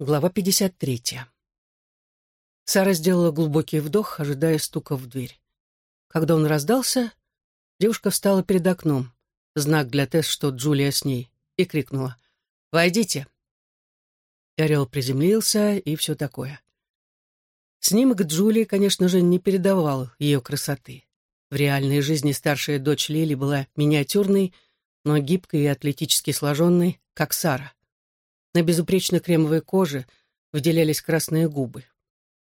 Глава 53. Сара сделала глубокий вдох, ожидая стука в дверь. Когда он раздался, девушка встала перед окном, знак для Тесс, что Джулия с ней, и крикнула «Войдите!». Орел приземлился и все такое. Снимок Джулии, конечно же, не передавал ее красоты. В реальной жизни старшая дочь Лили была миниатюрной, но гибкой и атлетически сложенной, как Сара. На безупречно кремовой коже выделялись красные губы.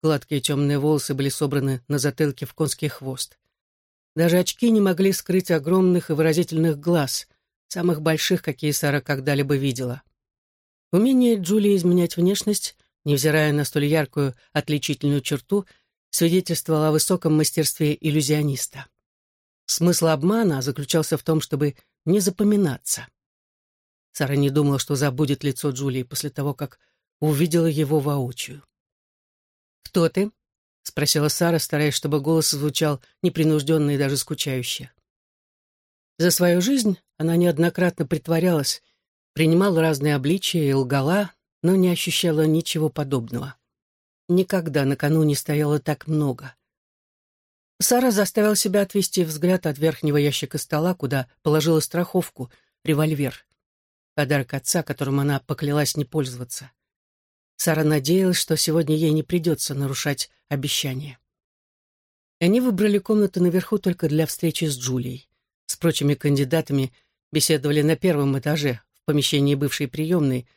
Гладкие темные волосы были собраны на затылке в конский хвост. Даже очки не могли скрыть огромных и выразительных глаз, самых больших, какие Сара когда-либо видела. Умение Джулии изменять внешность, невзирая на столь яркую отличительную черту, свидетельствовало о высоком мастерстве иллюзиониста. Смысл обмана заключался в том, чтобы не запоминаться. Сара не думала, что забудет лицо Джулии после того, как увидела его воочию. «Кто ты?» — спросила Сара, стараясь, чтобы голос звучал непринужденно и даже скучающе. За свою жизнь она неоднократно притворялась, принимала разные обличия и лгала, но не ощущала ничего подобного. Никогда накануне стояло так много. Сара заставила себя отвести взгляд от верхнего ящика стола, куда положила страховку, револьвер подарок отца, которым она поклялась не пользоваться. Сара надеялась, что сегодня ей не придется нарушать обещание. Они выбрали комнату наверху только для встречи с Джулией. С прочими кандидатами беседовали на первом этаже, в помещении бывшей приемной,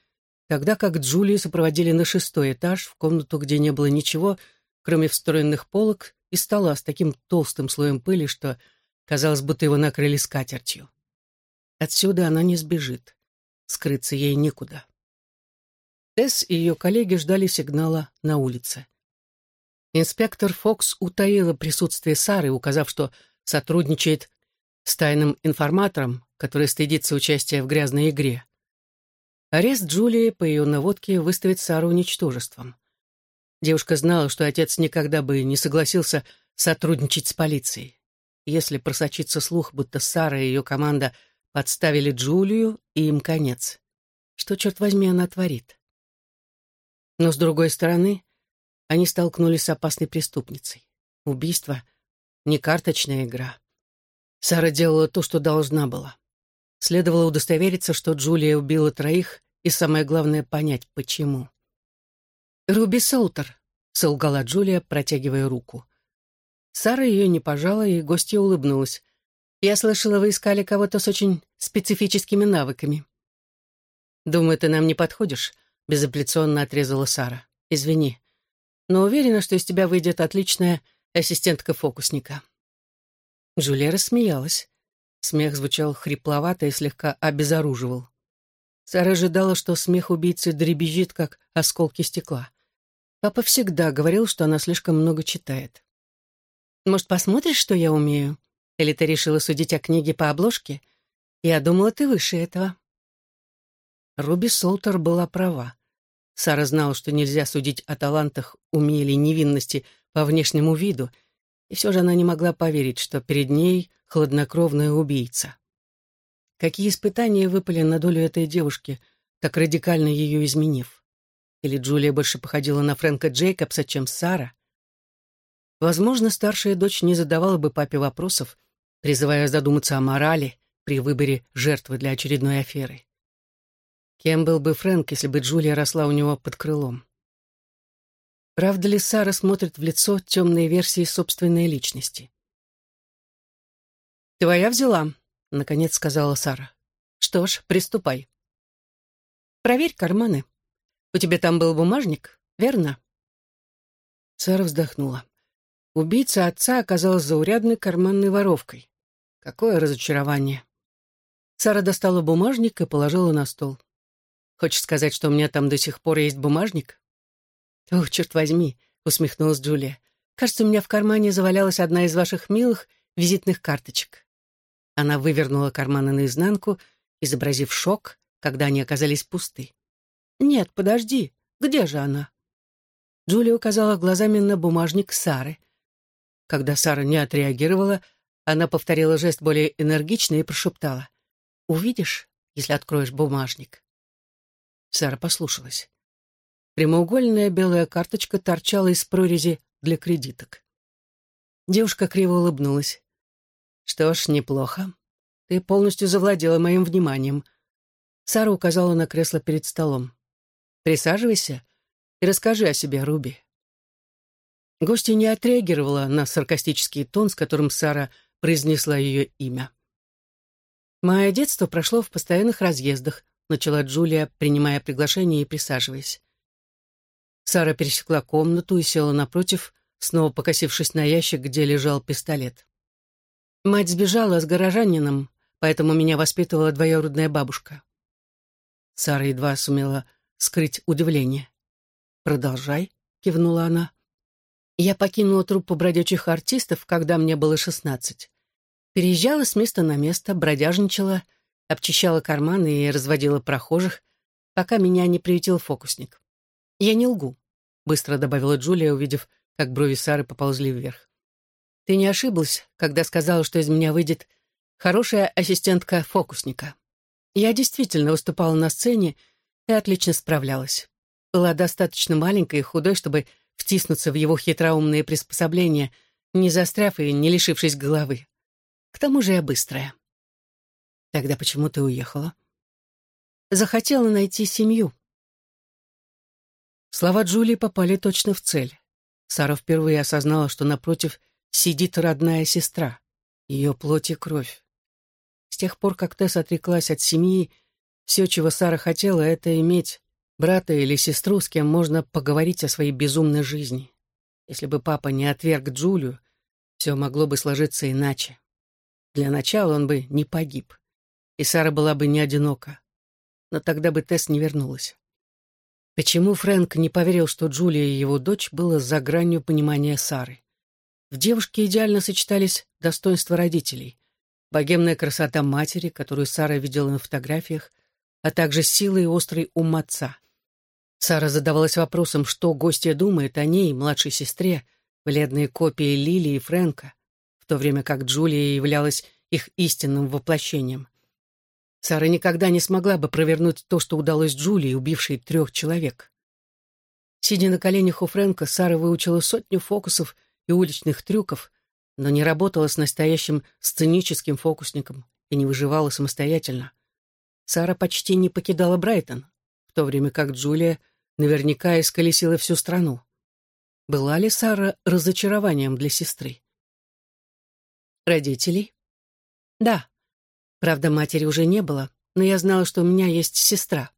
тогда как Джулию сопроводили на шестой этаж, в комнату, где не было ничего, кроме встроенных полок и стола с таким толстым слоем пыли, что казалось, будто его накрыли скатертью. Отсюда она не сбежит. Скрыться ей некуда. Тесс и ее коллеги ждали сигнала на улице. Инспектор Фокс утаила присутствие Сары, указав, что сотрудничает с тайным информатором, который стыдится участия в грязной игре. Арест Джулии по ее наводке выставит Сару ничтожеством. Девушка знала, что отец никогда бы не согласился сотрудничать с полицией. Если просочится слух, будто Сара и ее команда Подставили Джулию, и им конец. Что, черт возьми, она творит? Но, с другой стороны, они столкнулись с опасной преступницей. Убийство — не карточная игра. Сара делала то, что должна была. Следовало удостовериться, что Джулия убила троих, и самое главное — понять, почему. «Руби Солтер», — солгала Джулия, протягивая руку. Сара ее не пожала, и гостья улыбнулась. «Я слышала, вы искали кого-то с очень специфическими навыками». «Думаю, ты нам не подходишь», — безапелляционно отрезала Сара. «Извини, но уверена, что из тебя выйдет отличная ассистентка фокусника». Джулия рассмеялась. Смех звучал хрипловато и слегка обезоруживал. Сара ожидала, что смех убийцы дребезжит, как осколки стекла. Папа всегда говорил, что она слишком много читает. «Может, посмотришь, что я умею?» Или ты решила судить о книге по обложке? Я думала, ты выше этого». Руби Солтер была права. Сара знала, что нельзя судить о талантах, уме или невинности по внешнему виду, и все же она не могла поверить, что перед ней хладнокровная убийца. Какие испытания выпали на долю этой девушки, так радикально ее изменив? Или Джулия больше походила на Фрэнка Джейкобса, чем Сара? Возможно, старшая дочь не задавала бы папе вопросов, призывая задуматься о морали при выборе жертвы для очередной аферы. Кем был бы Фрэнк, если бы Джулия росла у него под крылом? Правда ли Сара смотрит в лицо темные версии собственной личности? «Твоя взяла», — наконец сказала Сара. «Что ж, приступай». «Проверь карманы. У тебя там был бумажник, верно?» Сара вздохнула. Убийца отца оказалась заурядной карманной воровкой. Какое разочарование. Сара достала бумажник и положила на стол. «Хочешь сказать, что у меня там до сих пор есть бумажник?» «Ох, черт возьми», — усмехнулась Джулия. «Кажется, у меня в кармане завалялась одна из ваших милых визитных карточек». Она вывернула карманы наизнанку, изобразив шок, когда они оказались пусты. «Нет, подожди, где же она?» Джулия указала глазами на бумажник Сары. Когда Сара не отреагировала, она повторила жест более энергично и прошептала. «Увидишь, если откроешь бумажник». Сара послушалась. Прямоугольная белая карточка торчала из прорези для кредиток. Девушка криво улыбнулась. «Что ж, неплохо. Ты полностью завладела моим вниманием». Сара указала на кресло перед столом. «Присаживайся и расскажи о себе, Руби». Гостья не отреагировала на саркастический тон, с которым Сара произнесла ее имя. «Мое детство прошло в постоянных разъездах», начала Джулия, принимая приглашение и присаживаясь. Сара пересекла комнату и села напротив, снова покосившись на ящик, где лежал пистолет. Мать сбежала с горожанином, поэтому меня воспитывала двоюродная бабушка. Сара едва сумела скрыть удивление. «Продолжай», — кивнула она. Я покинула труппу бродячих артистов, когда мне было шестнадцать. Переезжала с места на место, бродяжничала, обчищала карманы и разводила прохожих, пока меня не приютил фокусник. «Я не лгу», — быстро добавила Джулия, увидев, как брови Сары поползли вверх. «Ты не ошиблась, когда сказала, что из меня выйдет хорошая ассистентка фокусника. Я действительно выступала на сцене и отлично справлялась. Была достаточно маленькой и худой, чтобы втиснуться в его хитроумные приспособления, не застряв и не лишившись головы. К тому же я быстрая. Тогда почему ты уехала? Захотела найти семью. Слова Джулии попали точно в цель. Сара впервые осознала, что напротив сидит родная сестра, ее плоть и кровь. С тех пор, как Тесс отреклась от семьи, все, чего Сара хотела, это иметь брата или сестру, с кем можно поговорить о своей безумной жизни. Если бы папа не отверг Джулию, все могло бы сложиться иначе. Для начала он бы не погиб, и Сара была бы не одинока. Но тогда бы Тесс не вернулась. Почему Фрэнк не поверил, что Джулия и его дочь было за гранью понимания Сары? В девушке идеально сочетались достоинства родителей, богемная красота матери, которую Сара видела на фотографиях, а также сила и острый ум отца. Сара задавалась вопросом, что гостья думает о ней, младшей сестре, бледные копии Лили и Фрэнка, в то время как Джулия являлась их истинным воплощением. Сара никогда не смогла бы провернуть то, что удалось Джулии, убившей трех человек. Сидя на коленях у Фрэнка, Сара выучила сотню фокусов и уличных трюков, но не работала с настоящим сценическим фокусником и не выживала самостоятельно. Сара почти не покидала Брайтон, то время как Джулия наверняка исколесила всю страну. Была ли Сара разочарованием для сестры? Родителей? Да. Правда, матери уже не было, но я знала, что у меня есть сестра.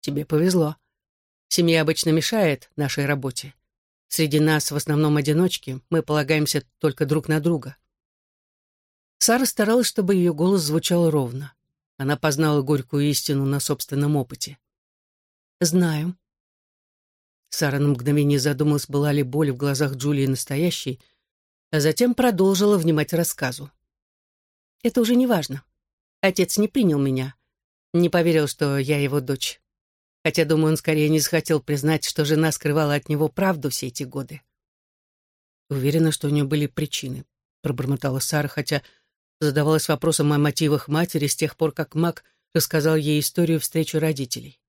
Тебе повезло. Семья обычно мешает нашей работе. Среди нас в основном одиночки, мы полагаемся только друг на друга. Сара старалась, чтобы ее голос звучал ровно. Она познала горькую истину на собственном опыте. «Знаю». Сара на мгновение задумалась, была ли боль в глазах Джулии настоящей, а затем продолжила внимать рассказу. «Это уже не важно. Отец не принял меня, не поверил, что я его дочь. Хотя, думаю, он скорее не захотел признать, что жена скрывала от него правду все эти годы. Уверена, что у нее были причины, пробормотала Сара, хотя задавалась вопросом о мотивах матери с тех пор, как Мак рассказал ей историю встречи родителей.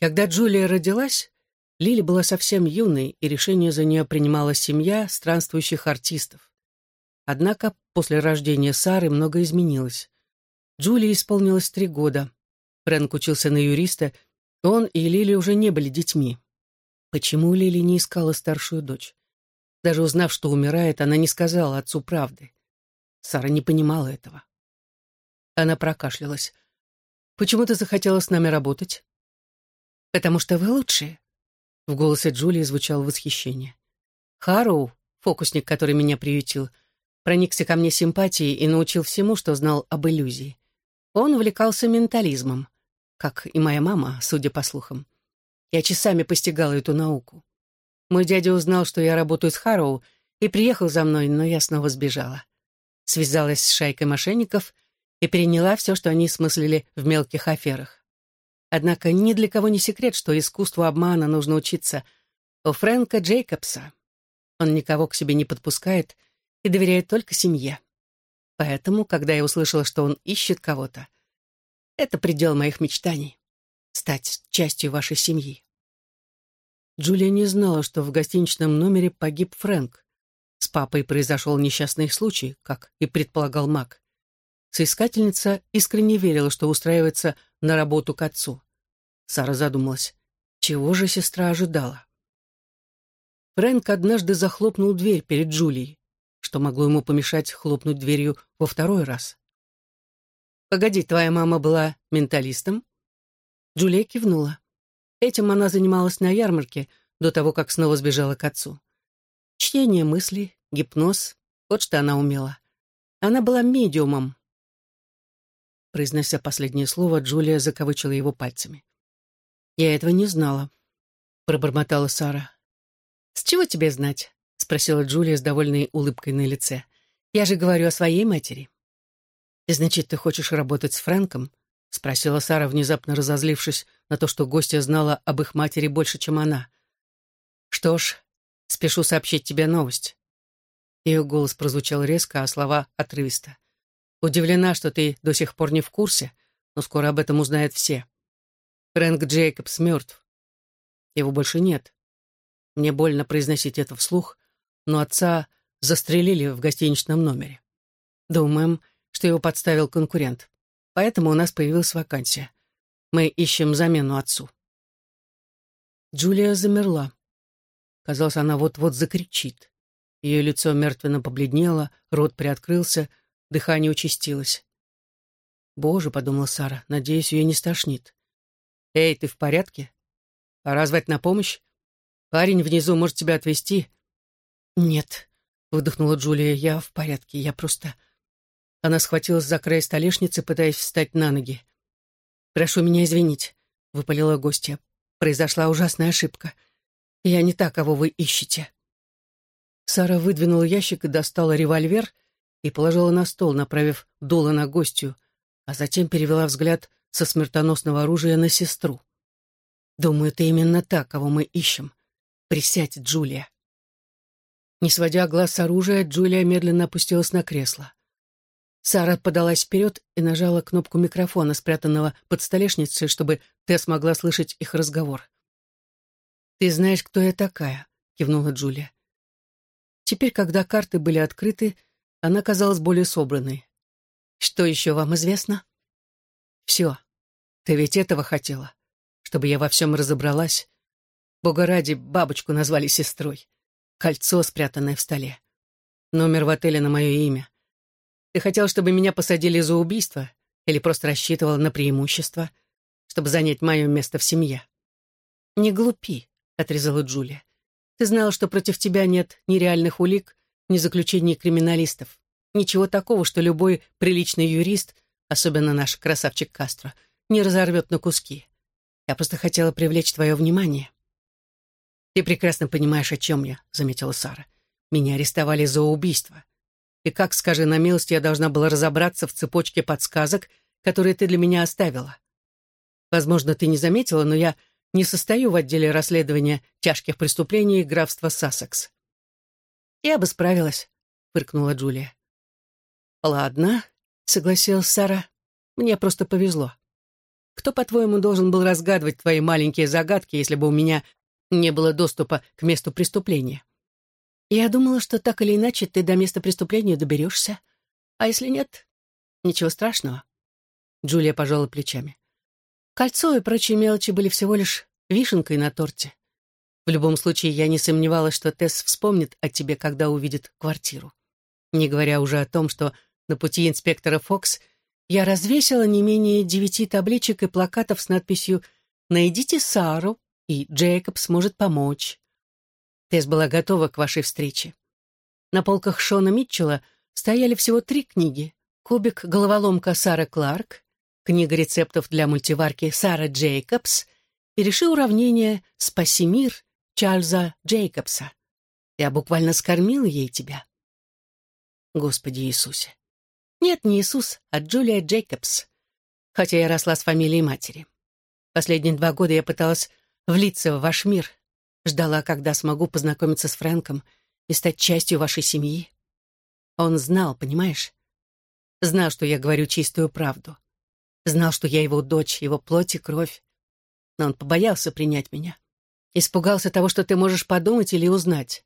Когда Джулия родилась, Лили была совсем юной, и решение за нее принимала семья странствующих артистов. Однако после рождения Сары много изменилось. Джулии исполнилось три года. Фрэнк учился на юриста, он и Лили уже не были детьми. Почему Лили не искала старшую дочь? Даже узнав, что умирает, она не сказала отцу правды. Сара не понимала этого. Она прокашлялась. «Почему ты захотела с нами работать?» «Потому что вы лучшие». В голосе Джулии звучало восхищение. Хароу, фокусник, который меня приютил, проникся ко мне симпатией и научил всему, что знал об иллюзии. Он увлекался ментализмом, как и моя мама, судя по слухам. Я часами постигала эту науку. Мой дядя узнал, что я работаю с Хароу, и приехал за мной, но я снова сбежала связалась с шайкой мошенников и переняла все, что они смыслили в мелких аферах. Однако ни для кого не секрет, что искусству обмана нужно учиться у Фрэнка Джейкобса. Он никого к себе не подпускает и доверяет только семье. Поэтому, когда я услышала, что он ищет кого-то, это предел моих мечтаний. Стать частью вашей семьи. Джулия не знала, что в гостиничном номере погиб Фрэнк. С папой произошел несчастный случай, как и предполагал Мак. Соискательница искренне верила, что устраивается на работу к отцу. Сара задумалась, чего же сестра ожидала? Фрэнк однажды захлопнул дверь перед Джулией, что могло ему помешать хлопнуть дверью во второй раз. «Погоди, твоя мама была менталистом?» Джулия кивнула. Этим она занималась на ярмарке до того, как снова сбежала к отцу. Чтение мыслей, гипноз — вот что она умела. Она была медиумом. Произнося последнее слово, Джулия закавычила его пальцами. «Я этого не знала», — пробормотала Сара. «С чего тебе знать?» — спросила Джулия с довольной улыбкой на лице. «Я же говорю о своей матери». «И значит, ты хочешь работать с Фрэнком?» — спросила Сара, внезапно разозлившись на то, что гостья знала об их матери больше, чем она. «Что ж, спешу сообщить тебе новость». Ее голос прозвучал резко, а слова отрывисто. «Удивлена, что ты до сих пор не в курсе, но скоро об этом узнают все. Фрэнк Джейкобс мертв. Его больше нет. Мне больно произносить это вслух, но отца застрелили в гостиничном номере. Думаем, что его подставил конкурент. Поэтому у нас появилась вакансия. Мы ищем замену отцу. Джулия замерла. Казалось, она вот-вот закричит. Ее лицо мертвенно побледнело, рот приоткрылся, дыхание участилось. «Боже», — подумала Сара, — «надеюсь, ее не стошнит». «Эй, ты в порядке? Пора звать на помощь? Парень внизу может тебя отвезти». «Нет», — выдохнула Джулия, — «я в порядке, я просто...» Она схватилась за край столешницы, пытаясь встать на ноги. «Прошу меня извинить», — выпалила гостья. «Произошла ужасная ошибка. Я не та, кого вы ищете». Сара выдвинула ящик и достала револьвер и положила на стол, направив дуло на гостью, а затем перевела взгляд со смертоносного оружия на сестру. «Думаю, ты именно та, кого мы ищем. Присядь, Джулия». Не сводя глаз с оружия, Джулия медленно опустилась на кресло. Сара подалась вперед и нажала кнопку микрофона, спрятанного под столешницей, чтобы Тесс могла слышать их разговор. «Ты знаешь, кто я такая», — кивнула Джулия. Теперь, когда карты были открыты, она казалась более собранной. «Что еще вам известно?» «Все. Ты ведь этого хотела, чтобы я во всем разобралась. Бога ради, бабочку назвали сестрой. Кольцо, спрятанное в столе. Номер в отеле на мое имя. Ты хотел, чтобы меня посадили за убийство или просто рассчитывал на преимущество, чтобы занять мое место в семье?» «Не глупи», — отрезала Джулия. «Ты знал, что против тебя нет ни реальных улик, ни заключений криминалистов. Ничего такого, что любой приличный юрист, особенно наш красавчик Кастро, не разорвет на куски. Я просто хотела привлечь твое внимание». «Ты прекрасно понимаешь, о чем я», — заметила Сара. «Меня арестовали за убийство. И как, скажи на милость, я должна была разобраться в цепочке подсказок, которые ты для меня оставила? Возможно, ты не заметила, но я не состою в отделе расследования тяжких преступлений графства Сассекс. Я бы справилась, фыркнула Джулия. Ладно, согласилась Сара. Мне просто повезло. Кто, по-твоему, должен был разгадывать твои маленькие загадки, если бы у меня не было доступа к месту преступления? Я думала, что так или иначе ты до места преступления доберешься. А если нет, ничего страшного. Джулия пожала плечами. Кольцо и прочие мелочи были всего лишь вишенкой на торте. В любом случае, я не сомневалась, что Тесс вспомнит о тебе, когда увидит квартиру. Не говоря уже о том, что на пути инспектора Фокс я развесила не менее девяти табличек и плакатов с надписью «Найдите Сару, и Джейкоб сможет помочь». Тесс была готова к вашей встрече. На полках Шона Митчелла стояли всего три книги. «Кубик-головоломка» Сара Кларк, книга рецептов для мультиварки Сара Джейкобс и «Реши уравнение «Спаси мир» Чарльза Джейкобса. Я буквально скормила ей тебя. Господи Иисусе. Нет, не Иисус, а Джулия Джейкобс. Хотя я росла с фамилией матери. Последние два года я пыталась влиться в ваш мир, Ждала, когда смогу познакомиться с Фрэнком и стать частью вашей семьи. Он знал, понимаешь? Знал, что я говорю чистую правду. Знал, что я его дочь, его плоть и кровь. но он побоялся принять меня. Испугался того, что ты можешь подумать или узнать.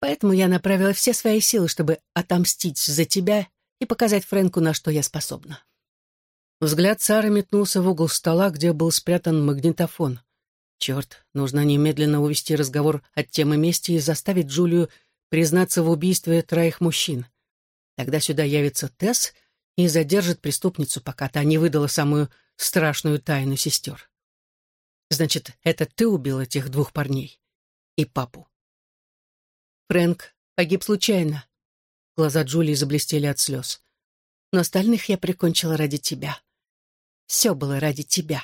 Поэтому я направила все свои силы, чтобы отомстить за тебя и показать Фрэнку, на что я способна. Взгляд Сары метнулся в угол стола, где был спрятан магнитофон. Черт, нужно немедленно увести разговор от темы мести и заставить Джулию признаться в убийстве троих мужчин. Тогда сюда явится Тесс и задержит преступницу, пока та не выдала самую страшную тайну сестер. Значит, это ты убил этих двух парней и папу. Фрэнк погиб случайно. Глаза Джулии заблестели от слез. Но остальных я прикончила ради тебя. Все было ради тебя.